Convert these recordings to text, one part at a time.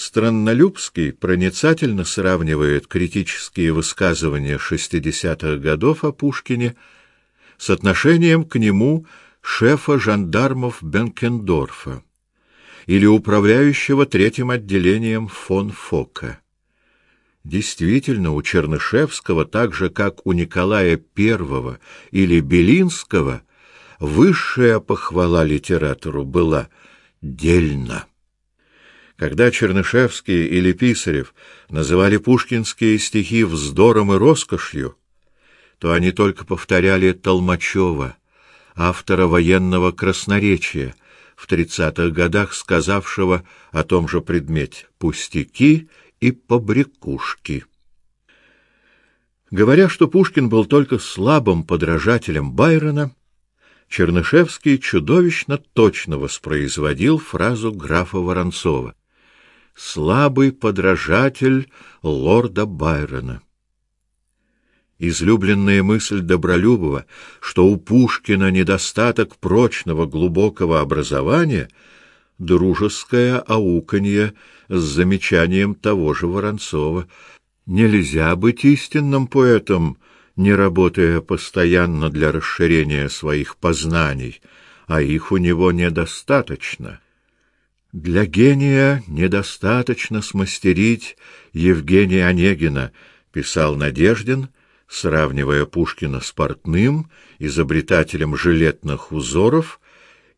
Страннолюбский проницательно сравнивает критические высказывания 60-х годов о Пушкине с отношением к нему шефа жандармов Бенкендорфа или управляющего третьим отделением фон Фока. Действительно, у Чернышевского, так же как у Николая I или Белинского, высшая похвала литератору была дельна. Когда Чернышевский или Писарев называли пушкинские стихи вздором и роскошью, то они только повторяли Толмачева, автора военного красноречия, в тридцатых годах сказавшего о том же предмете «пустяки» и «побрякушки». Говоря, что Пушкин был только слабым подражателем Байрона, Чернышевский чудовищно точно воспроизводил фразу графа Воронцова слабый подражатель лорда Байрона. Излюбленная мысль Добролюбова, что у Пушкина недостаток прочного глубокого образования, дружеское ауканье с замечанием того же Воронцова. Нельзя быть истинным поэтом, не работая постоянно для расширения своих познаний, а их у него недостаточно. Для гения недостаточно смастерить Евгения Онегина, писал Надеждин, сравнивая Пушкина с портным, изобретателем жилетных узоров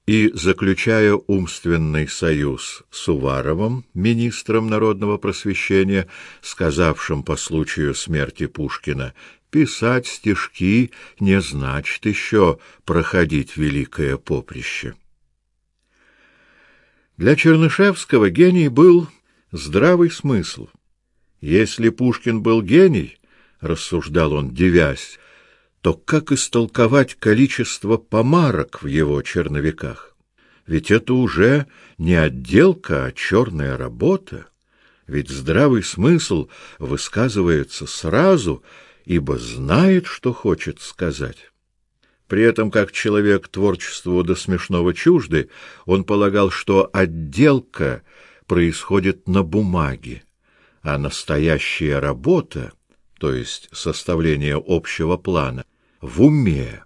и заключая умственный союз с Уваровым, министром народного просвещения, сказавшим по случаю смерти Пушкина: "Писать стишки не значит еще проходить великое поприще". Для Чернышевского гений был здравый смысл. Если Пушкин был гений, рассуждал он, девясь, то как истолковать количество помарок в его черновиках? Ведь это уже не отделка, а черная работа. Ведь здравый смысл высказывается сразу, ибо знает, что хочет сказать. При этом, как человек творчеству до смешного чужды, он полагал, что отделка происходит на бумаге, а настоящая работа, то есть составление общего плана, в уме.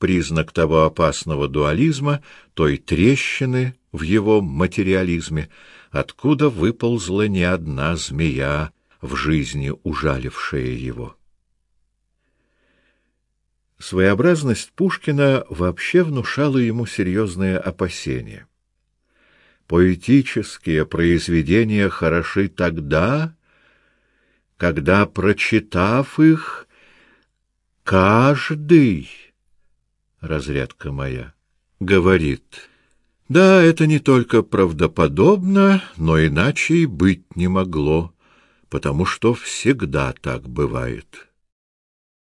Признак того опасного дуализма, той трещины в его материализме, откуда выползла не одна змея в жизни ужалившая его. Своеобразность Пушкина вообще внушала ему серьезные опасения. Поэтические произведения хороши тогда, когда, прочитав их, каждый, разрядка моя, говорит, да, это не только правдоподобно, но иначе и быть не могло, потому что всегда так бывает.